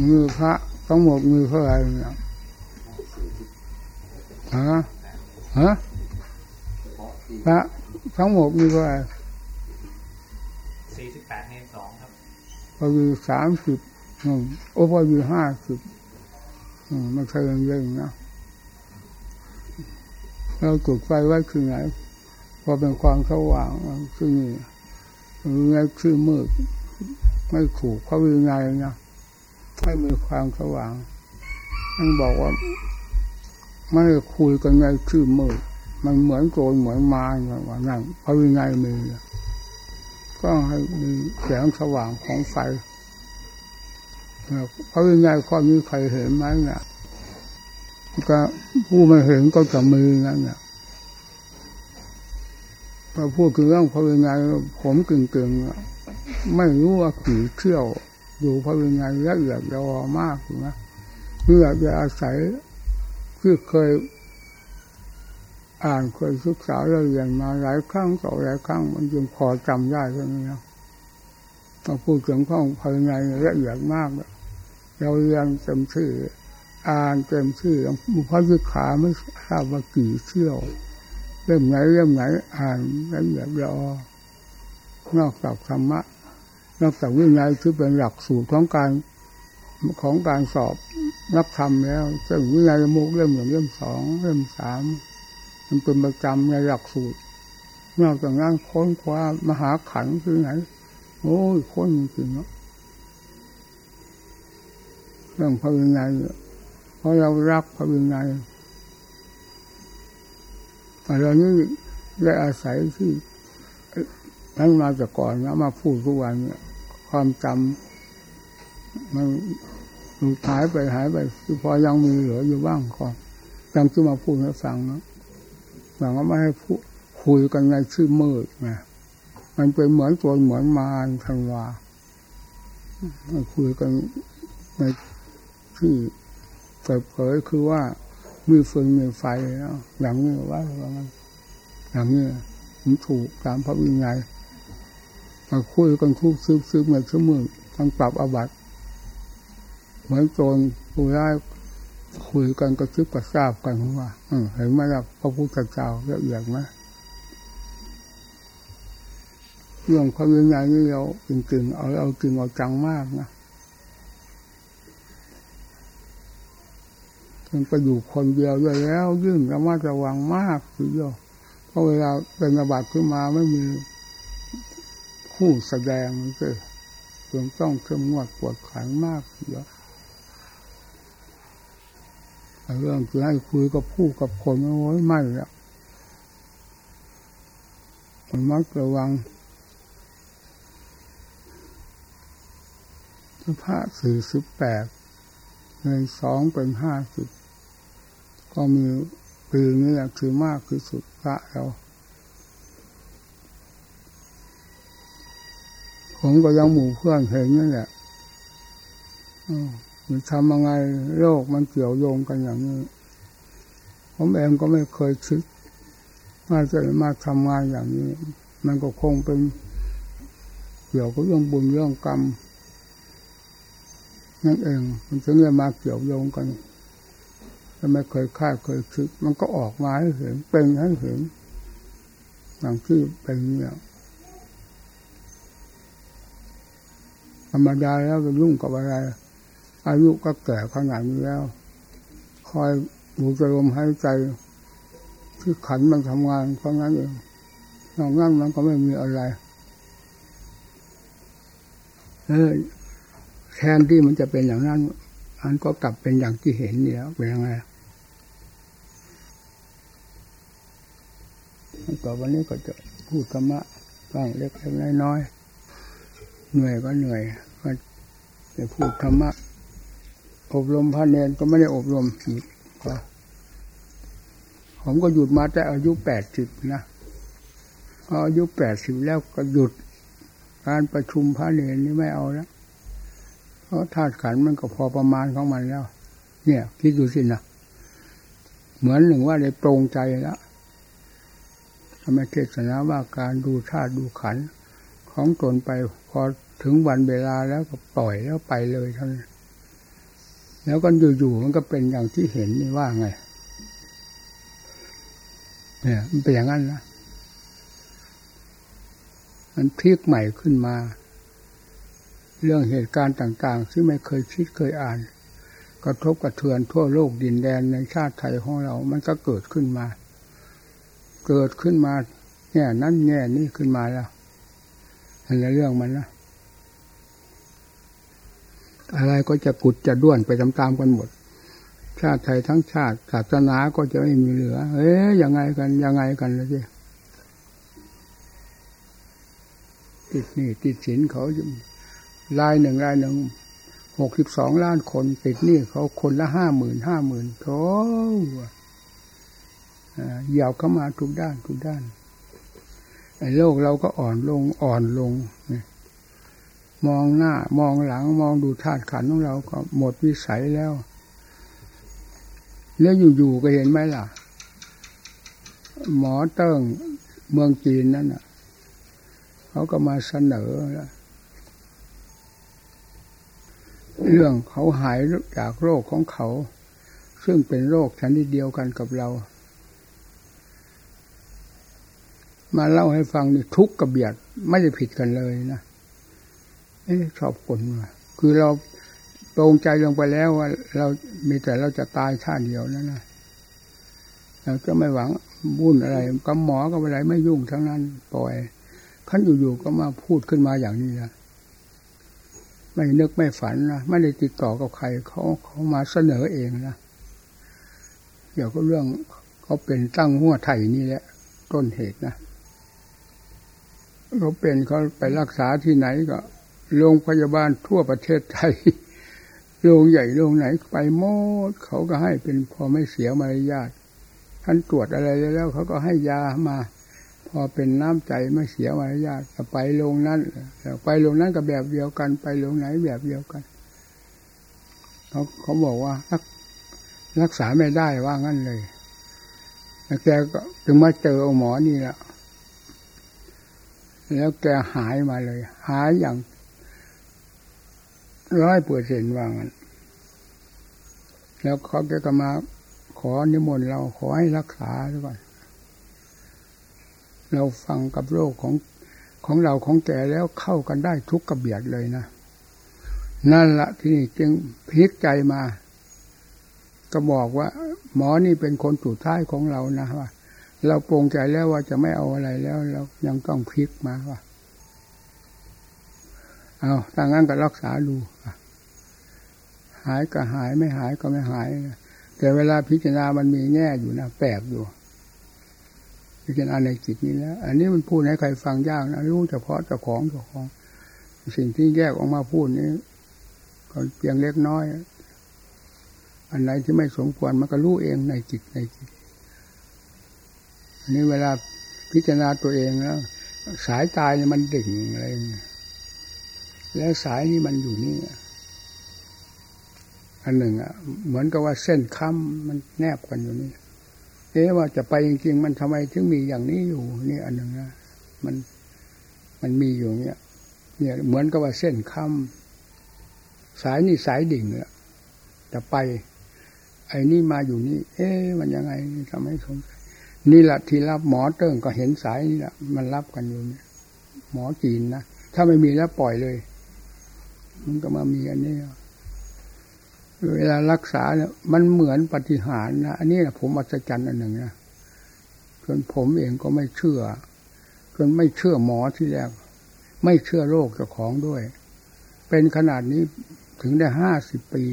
มือพระทั้งหมดมือเท่าไหร่เนี่ยฮะฮะพระทั้งหมดมีเท่าไหร่สี่สิบแปดเนนสองครับพอมีสามสิบอืมโอ้พอมีห้าสิบอืมไม่ใช่เรื่องๆนะเราจุดไฟไว้คือไหน พอเป็นความสว่างคือนี่ไงคือมืดไม่ขู่เขาวิไงนะ ให้มีความสว่างท่านบอกว่าไม่คุยกันไงคือมืดมันเหมือนโกรนเหมือนมาอย่างว่านั่นพระวินัยมีก็ให้มีแสงสว่างของไฟพระวินัยข้อนี้ใครเห็นไหมเนี่ยก็ผู้ไม่เห็นก็จะมีนั่นเนี่ยพอพูดถึงเรื่องพระวินัยผมกึ่งๆไม่รู้ว่าขี่เที่ยว อยู่พระวินัยละเอียดยอมากนะเมื่อจะอาศัยที่เคยอ่านเคยศึกษาเรียนมาหลายครั้งต่อหลายครั้งมันจึงพอจำได้ใช่ไหมครับพอพูดถึงข้องภายในละเอียดมากเราเรียนเต็มชื่ออ่านเต็มชื่อบุพยิขาไม่ทราบว่ากี่เที่ยวเรื่องไหนเรื่องไหนอ่านละเอียดละออนอกจากธรรมะ นอกจากวินัยที่เป็นหลักสูตรของการของการสอบรับธรรมแล้วซึ่งวินัยมุกเล่มหนึ่งเล่มสองเล่มสามมันเป็นประจำในหลักสูตรนอกจากนั้นค้นคว้ามหาขันคือไหนโอ้ยค้นจริงๆเนาะเรื่องพระวินัยเพราะเรารักพระวินัยแต่เรานี่ได้อาศัยที่นั้นมาจากก่อนนะมาพูดทุกวันเนี่ย ความจำมันหายไปหายไปคือพอยังมีเหลืออยู่บ้างก่อนยังที่มาพูดให้ฟังนะหวังว่าไม่ให้พูคุยกันในชื่อมืดไงมันเป็นเหมือนตัวเหมือนมารทันวาคุยกันในที่เปิดเผยคือว่ามีฟืนมีไฟแล้วอย่างนี้ว่าอย่างนี้ผมถูกตามพระวินัย มาคุยกันคุกซึบซึบในชั่วโมงต้องปรับอาบัติเหมือนโจรผู้ร้ายคุยกันก็ชิบกระซาบกันว่าเห็นไหมล่ะพระพุทธเจ้าละเอียดไหมเรื่องพระวินัยนี่เราจริงๆเอาเอาจริงเอาจังมากนะมันไปอยู่คนเดียวด้วยแล้ว ยิ่งระมัดระวังมากทีเดียวเพราะเวลาเป็นระบาดขึ้นมาไม่มี คู่แสดงเลยจึงต้องเข้มงวดปวดขันมากเดียวเรื่องคือให้คุยกับผู้กับคนโอ้ยไม่แล้วมันมักระวังพระสี่สิบแปดเงินสองเป็นห้าสิบก็มีปีนี้คือมากที่สุดพระเรา ผมก็ยังหมู่เพื่อนเห็นนั่นแหละมันทำยังไงโลกมันเกี่ยวโยงกันอย่างนี้ ผมเองก็ไม่เคยคิดว่าจะมาทำงานอย่างนี้ มันก็คงเป็นเกี่ยวกับเรื่องบุญเรื่องกรรมนั่นเอง มันถึงจะมาเกี่ยวโยงกันแต่ไม่เคยคาดเคยคิด มันก็ออกมาให้เห็นเป็นให้เห็นอย่างที่เป็นเนี่ย ธรรมดาแล้วจะยุ่งกับอะไร อายุก็แก่ขนาดนี้แล้ว คอยดูจะลมหายใจ ที่ขันมันทำงานเพราะงั้นเองนอกนั้นมันก็ไม่มีอะไร เออแทนที่มันจะเป็นอย่างนั้นอันก็กลับเป็นอย่างที่เห็นนี่ยเป็นยังไงต่อวันนี้ก็จะพูดธรรมะบ้างเล็กๆน้อยๆเหนื่อยก็เหนื่อย ก็จะพูดธรรมะ อบรมพระเนรก็ไม่ได้อบรมอีกก็ผมก็หยุดมาแต่อายุแปดสิบนะอายุแปดสิบแล้วก็หยุด การประชุมพระเนรนี่ไม่เอาแล้วเพราะธาตุขันมันก็พอประมาณของมันแล้ว เนี่ย คิดดูสินะเหมือนหนึ่งว่าได้ตรงใจแล้วทำไมเทศนาว่าการดูธาตุดูขันของตนไปพอ ถึงวันเวลาแล้วก็ปล่อยแล้วไปเลยเท่านั้นแล้วก็อยู่ๆมันก็เป็นอย่างที่เห็นนี่ว่าไง เนี่ย มันเป็นอย่างนั้นนะมันพลิกใหม่ขึ้นมา เรื่องเหตุการณ์ต่าง ๆ ที่ไม่เคยคิดเคยอ่าน กระทบกระเทือนทั่วโลกดินแดนในชาติไทยของเรา มันก็เกิดขึ้นมา เกิดขึ้นมาแง่นั้นแง่นี้ขึ้นมาแล้วอันนเรื่องมันนะ อะไรก็จะกุดจะด้วนไปตามๆกันหมด ชาติไทยทั้งชาติศาสนาก็จะไม่มีเหลือ เอ๊ยยังไงกันยังไงกันเลยจีติดนี่ติดสินเขารายหนึ่งรายหนึ่งหกสิบสองล้านคน ติดนี่เขาคนละห้าหมื่นห้าหมื่นโถเหยาวเข้ามาทุกด้านทุกด้านไอ้โลกเราก็อ่อนลงอ่อนลงเนี่ย มองหน้ามองหลังมองดูธาตุขันของเราก็หมดวิสัยแล้ว แล้วอยู่ๆก็เห็นไหมล่ะ หมอเติ้งเมืองจีนนั่นน่ะเขาก็มาเสนอเรื่องเขาหายจากโรคของเขา ซึ่งเป็นโรคชนิดเดียวกันกับเรา มาเล่าให้ฟังนี่ทุกกระเบียดไม่ได้ผิดกันเลยนะ เอ๊ะชอบคนว่าคือเราตรงใจลงไปแล้วว่า เรามีแต่เราจะตายชาติเดียวนั่นนะเราจะไม่หวังบุญอะไรกับหมอกับอะไรไม่ยุ่งทั้งนั้นปล่อยขั้นอยู่ๆก็มาพูดขึ้นมาอย่างนี้นะไม่นึกไม่ฝันนะไม่ได้ติดต่อกับใครเขาเขามาเสนอเองนะเดี๋ยวก็เรื่องเขาเป็นตั้งหัวไทยนี่แหละ ต้นเหตุนะเขาเป็นเขาไปรักษาที่ไหนก็ โรงพยาบาลทั่วประเทศไทย โรงใหญ่โรงไหนไปหมดเขาก็ให้เป็นพอไม่เสียมารยาทท่านตรวจอะไรแล้วเขาก็ให้ยามา พอเป็นน้ำใจไม่เสียมารยาทก็ไปโรงนั้นไปโรงนั้นก็แบบเดียวกัน ไปโรงไหนแบบเดียวกันเขาเขาบอกว่ารักรักษาไม่ได้ว่างั้นเลยแกก็ถึงมาเจอหมอนี่แหละแล้วแกหายมาเลย หายอย่าง ร้อยเปอร์เซ็นต์ว่างั้นแล้วเขาก็มาขอนิมนต์เราขอให้รักษาด้วยก่อนเราฟังกับโรคของของเราของแกแล้วเข้ากันได้ทุกกระเบียดเลยนะ นั่นละที่นี่จึงพลิกใจมา ก็บอกว่า หมอนี่เป็นคนสุดท้ายของเรานะว่า เราปรงใจแล้วว่าจะไม่เอาอะไรแล้ว เรายังต้องพลิกมาว่า เอาถ้างั้นก็รักษาดูหายก็หายไม่หายก็ไม่หาย แต่เวลาพิจารณามันมีแง่อยู่นะแปลกอยู่พิจารณาในจิตนี้แล้ว อันนี้มันพูดให้ใครฟังยากนะรู้เฉพาะเจ้าของเจ้าของ สิ่งที่แยกออกมาพูดนี้ก็เพียงเล็กน้อย อันไหนที่ไม่สมควรมันก็รู้เองในจิตในจิต อันนี้เวลาพิจารณาตัวเองแล้วสายตายเนี่ยมันดิ่งอะไรอย่างเงี้ย แล้วสายนี้มันอยู่นี่ อันหนึ่งอะ เหมือนกับว่าเส้นค้ำมันแนบกันอยู่นี่เอ๊ะว่าจะไปจริงๆมันทำไมถึงมีอย่างนี้อยู่ นี่อันหนึ่งนะมันมันมีอยู่เนี่ยเนี่ยเหมือนกับว่าเส้นค้ำสายนี่สายดิ่งอะจะไป ไอ้นี่มาอยู่นี่ เอ๊ะมันยังไงทำให้สงสัยนี่แหละที่รับหมอเติ้งก็เห็นสายนี่แหละมันรับกันอยู่เนี่ยหมอจีนนะถ้าไม่มีแล้วปล่อยเลย มันก็มามีอันนี้เวลารักษาเนี่ยมันเหมือนปฏิหารนะอันนี้นะผมอัศจรรย์อันหนึ่งนะจนผมเองก็ไม่เชื่อจนไม่เชื่อหมอที่แรกไม่เชื่อโรคเจ้าของด้วย เป็นขนาดนี้ถึงได้ห้าสิบปี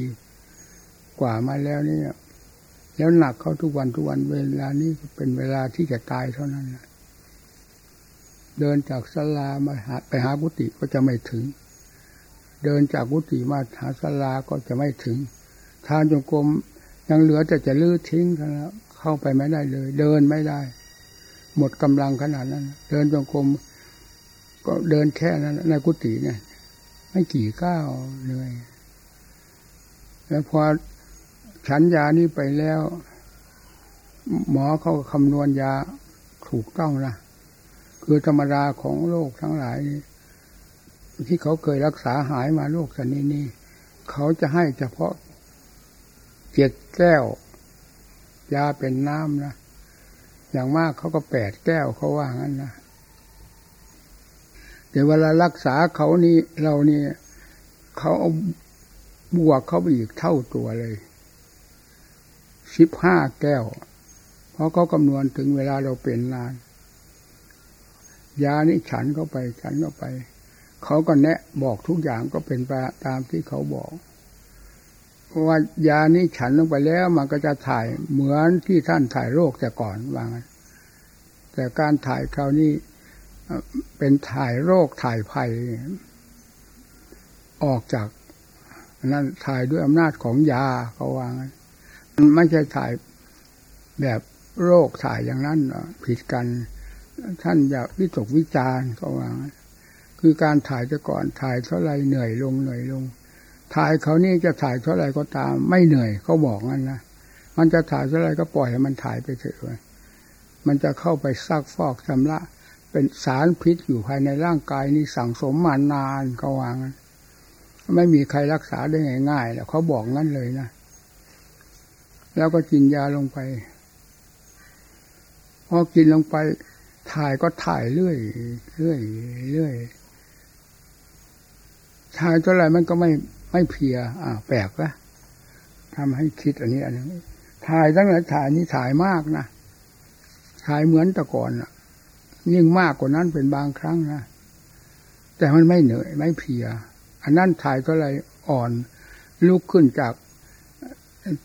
กว่ามาแล้วเนี่ย แล้วหนักเขาทุกวันทุกวันเวลานี้เป็นเวลาที่จะตายเท่านั้นนะเดินจากสลามาหาไปหากุฏิก็จะไม่ถึง เดินจากกุฏิมาหาสลาก็จะไม่ถึง ทางจงกรมยังเหลือแต่จะลื้อทิ้งแล้วเข้าไปไม่ได้เลย เดินไม่ได้ หมดกำลังขนาดนั้น เดินจงกรมก็เดินแค่นั้นในกุฏิเนี่ยไม่กี่ก้าวเลย แล้วพอฉันยานี้ไปแล้ว หมอเขาคำนวณยาถูกต้องนะคือธรรมดาของโลกทั้งหลาย ที่เขาเคยรักษาหายมาโรคชนิดนี้ เขาจะให้เฉพาะเจ็ดแก้วยาเป็นน้ำนะอย่างมากเขาก็แปดแก้วเขาว่างั้นนะแต่เวลารักษาเขานี่เรานี่เขาเอาบวกเขาไปอีกเท่าตัวเลยสิบห้าแก้ว เพราะเขาคำนวณถึงเวลาเราเป็นนาน ยานี่ฉันเข้าไป ฉันเข้าไป เขาก็แนะบอกทุกอย่างก็เป็นไปตามที่เขาบอกว่ายานี้ฉันลงไปแล้วมันก็จะถ่ายเหมือนที่ท่านถ่ายโรคแต่ก่อนว่างั้นแต่การถ่ายคราวนี้เป็นถ่ายโรคถ่ายภัย ออกจากนั้นถ่ายด้วยอำนาจของยาเขาว่างั้นไม่ใช่ถ่ายแบบโรคถ่ายอย่างนั้นผิดกัน ท่านอยากวิตกวิจารเขาว่างั้น คือการถ่ายจะก่อนถ่ายเท่าไรเหนื่อยลงเหนื่อยลง ถ่ายเขานี่จะถ่ายเท่าไรก็ตาม ไม่เหนื่อยเขาบอกงั้นนะมันจะถ่ายเท่าไรก็ปล่อยให้มันถ่ายไปเถอะมันจะเข้าไปซักฟอกชำระเป็นสารพิษอยู่ภายในร่างกายนี่สั่งสมมานานเขาวางไม่มีใครรักษาได้ง่ายๆแล้วเขาบอกงั้นเลยนะแล้วก็กินยาลงไปพอกินลงไปถ่ายก็ถ่ายเรื่อยเรื่อยเรื่อย ถ่ายเท่าไรมันก็ไม่ไม่เพีย อ่า แปลกละทำให้คิดอันนี้อันนี้ถ่ายตั้งแต่ถ่ายนี้ถ่ายมากนะถ่ายเหมือนแต่ก่อนอะยิ่งมากกว่านั้นเป็นบางครั้งนะแต่มันไม่เหนื่อยไม่เพีย อันนั้นถ่ายก็เลยอ่อน ลุกขึ้นจาก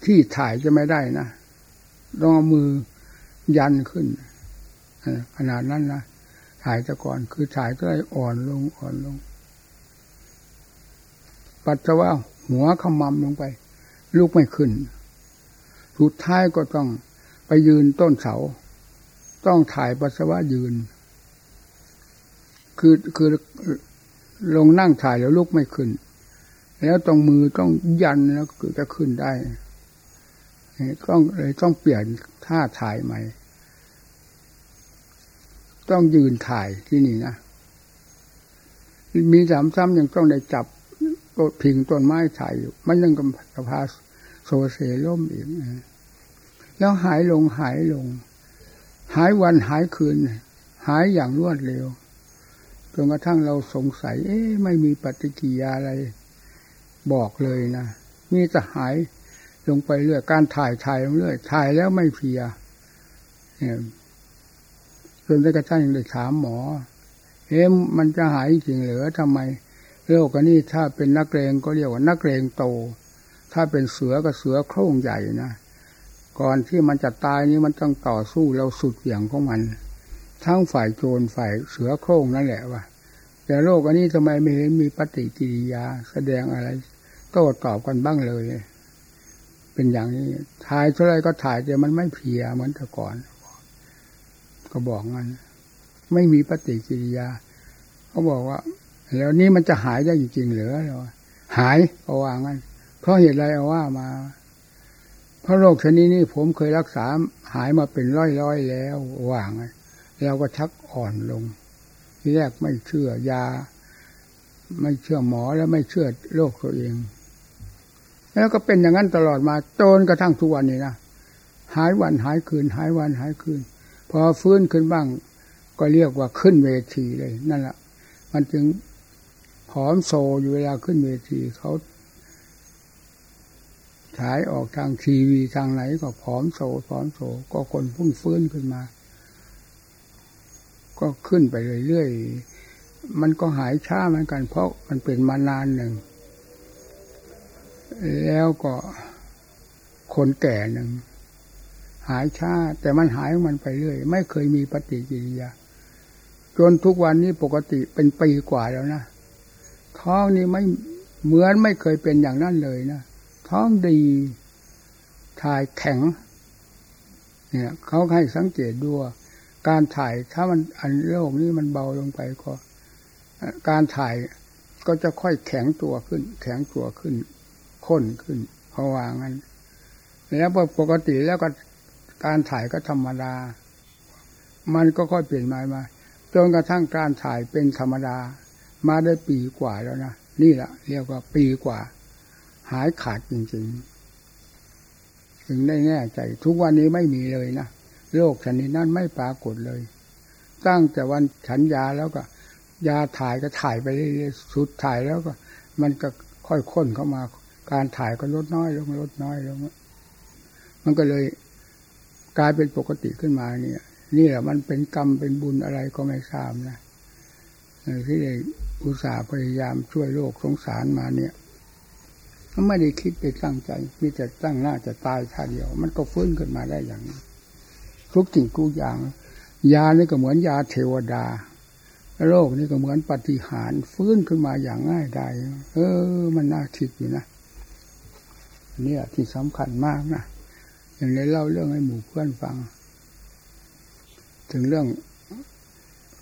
ที่ถ่ายจะไม่ได้นะต้องเอามือยันขึ้นขนาดนั้นนะถ่ายแต่ก่อนคือถ่ายก็เลยอ่อนลงอ่อนลง ปัสสาวะหัวขมำลงไป ลุกไม่ขึ้น สุดท้ายก็ต้องไปยืนต้นเสา ต้องถ่ายปัสสาวะยืน คือคือลงนั่งถ่ายแล้วลุกไม่ขึ้น แล้วต้องมือต้องยันแล้วจะขึ้นได้ต้องเลยต้องเปลี่ยนท่าถ่ายใหม่ ต้องยืนถ่ายที่นี่นะมีสามซ้ำยังต้องได้จับ พิงต้นไม้ถ่ายอยู่ มันยังกำพาโซเซล่มอีกแล้วหายลงหายลง หายวันหายคืน หายอย่างรวดเร็วจนกระทั่งเราสงสัย เอ๊ะไม่มีปฏิกิยาอะไร บอกเลยนะมีแต่หายลงไปเรื่อยการถ่ายถ่ายลงเรื่อยถ่ายแล้วไม่เพียเนี่ยจนได้กระทั่งได้ถามหมอ เอ๊ะมันจะหายจริงเหรือทำไม โลกอันนี้ถ้าเป็นนักเรงก็เรียกว่านักเรงโต ถ้าเป็นเสือก็เสือโคร่งใหญ่นะก่อนที่มันจะตายนี้มันต้องต่อสู้เราสุดเหวี่ยงของมัน ทั้งฝ่ายโจรฝ่ายเสือโคร่งนั่นแหละว่าแต่โลกอันนี้ทำไมไม่เห็นมีปฏิกิริยาแสดงอะไรโต้ตอบกันบ้างเลย เป็นอย่างนี้ ถ่ายเท่าไรก็ถ่ายแต่มันไม่เพียเหมือนแต่ก่อน ก็บอกงั้นไม่มีปฏิกิริยา เขาบอกว่า แล้วนี้มันจะหายได้จริงๆหรือหายเอาว่างั้น เพราะเหตุไรเอาว่ามา เพราะโรคชนิดนี้ผมเคยรักษาหายมาเป็นร้อยๆแล้วว่างั้นเราก็ชักอ่อนลง ที่แรกไม่เชื่อยา ไม่เชื่อหมอแล้วไม่เชื่อโรคตัวเอง แล้วก็เป็นอย่างนั้นตลอดมาจนกระทั่งทุกวันนี้นะหายวันหายคืน หายวันหายคืน พอฟื้นขึ้นบ้าง ก็เรียกว่าขึ้นเวทีเลย นั่นแหละมันจึง อมโซอยู่เวลาขึ้นเวทีเขาฉายออกทางทีวีทางไหนก็ผอมโซผอมโซก็คนพุ่งฟื้นขึ้นมา ก็ขึ้นไปเรื่อยๆมันก็หายช้าเหมือนกัน เพราะมันเป็นมานานหนึ่ง แล้วก็คนแก่หนึ่งหายช้า แต่มันหายมันไปเรื่อย ไม่เคยมีปฏิกิริยา จนทุกวันนี้ปกติเป็นปีกว่าแล้วนะ ท้องนี่ไม่เหมือนไม่เคยเป็นอย่างนั้นเลยนะท้องดีถ่ายแข็ง เนี่ยเขาให้สังเกตดูการถ่ายถ้ามันอันโลกนี้มันเบาลงไปก็ การถ่ายก็จะค่อยแข็งตัวขึ้น แข็งตัวขึ้นข้นขึ้นเพราะว่างั้น แล้วปกติแล้วก็การถ่ายก็ธรรมดา มันก็ค่อยเปลี่ยนมามาจนกระทั่งการถ่ายเป็นธรรมดา มาได้ปีกว่าแล้วนะนี่แหละเรียกว่าปีกว่า หายขาดจริงๆ ถึงได้แน่ใจ ทุกวันนี้ไม่มีเลยนะโรคชนิดนั้นไม่ปรากฏเลย ตั้งแต่วันฉันยาแล้วก็ ยาถ่ายก็ถ่ายไปเรื่อยๆสุดถ่ายแล้วก็ มันก็ค่อยค้นเข้ามา การถ่ายก็ลดน้อยลงลดน้อยลงมันก็เลยกลายเป็นปกติขึ้นมาเนี่ย นี่แหละมันเป็นกรรมเป็นบุญอะไรก็ไม่ทราบนะที่ได้ อุตส่าห์พยายามช่วยโลกสงสารมาเนี่ยไม่ได้คิดไปตั้งใจ มีแต่ตั้งหน้าจะตายท่าเดียว มันก็ฟื้นขึ้นมาได้อย่างนี้ทุกสิ่งทุกอย่าง ยานี่ก็เหมือนยาเทวดาโรคนี่ก็เหมือนปฏิหารฟื้นขึ้นมาอย่างง่ายได้เออ มันน่าคิดอยู่นะนี่ที่สำคัญมากนะอย่างในเล่าเรื่องให้หมู่เพื่อนฟัง ถึงเรื่อง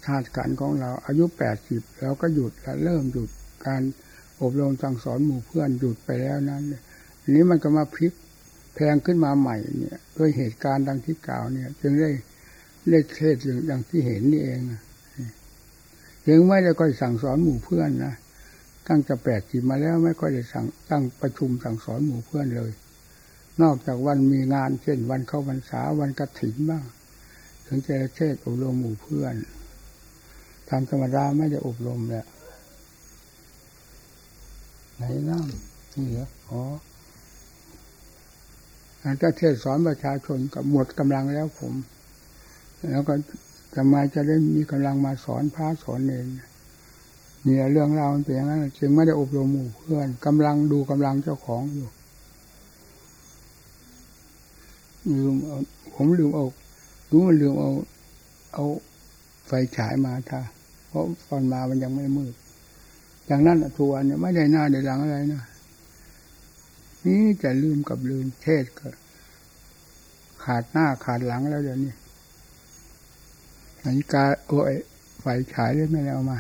ชาติการของเราอายุแปดสิบเราก็หยุดแล้วเริ่มหยุดการอบรมสั่งสอนหมู่เพื่อนหยุดไปแล้วนั้นนนี้มันก็มาพลิกแพงขึ้นมาใหม่เนี่ยด้วยเหตุการณ์ดังที่กล่าวเนี่ย จึงได้ได้เทศอย่างที่เห็นนี่เองยังไม่ได้ก็สั่งสอนหมู่เพื่อนนะตั้งจะแปดสิบมาแล้วไม่ค่อยได้สั่งตั้งประชุมสั่งสอนหมู่เพื่อนเลย นอกจากวันมีงานเช่นวันเข้าพรรษาวันกระถิ่นบ้างถึงจะเทศอบรมหมู่เพื่อน ทำธรรมดาไม่ได้อบรมแหละไหนน้ำนี่เหรออ๋อถ้าเทศสอนประชาชนกับหมดกำลังแล้วผม แล้วก็ทำไมจะได้มีกำลังมาสอนพระสอนเองเนี่เรื่องราวมันเป็นอย่างนั้นจึงไม่ได้อบรมหมู่เพื่อนกำลังดูกำลังเจ้าของอยู่ลืมเอาผมลืมเอารู้มันลืมเอา เอา ไฟฉายมาค่ะ เพราะตอนมามันยังไม่มืด อย่างนั้นทัวเนี่ยไม่ได้หน้าได้หลังอะไรนะนี่จะลืมกับลืมเทศก็ ขาดหน้าขาดหลังแล้วเดี๋ยวนี้นาฬิกาโอ้ยไฟฉายเลยไม่ได้เอามา